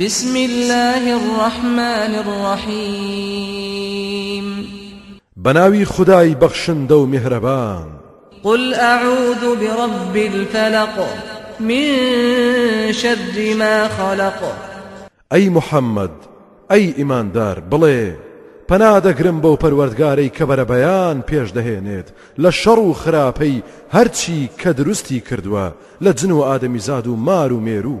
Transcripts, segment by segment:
بسم اللە الرحمن الرحیم بەناوی خودای بەخشندە و میهرەبان قل اعوذ برب الفلق من شر ما خلق ئەی محەممەد ئەی ئیماندار بڵێ پەنادەگرم بەو پەروەردگارەی کە بەرەبەیان پێش دەهێنێت لە شەڕ و خراپەی هەرچی کە دروستی کردووە لە جن و ئادەمیزاد و مار و مێروو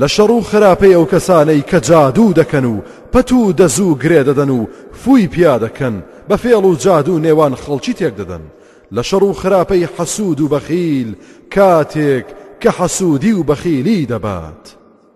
لە شەڕ و خراپەی ئەو کەسانەی کە جادوو دەکەن و پەت و دەزوو گرێ دەدەن و فووی پیا دەکەن، بە فێڵ و جادوو نێوان خەڵکی تێک دەدەن. لە شەڕ و خراپەی حەسوود و بەخیل کاتێک کە حەسوودی و بەخیلی دەبات.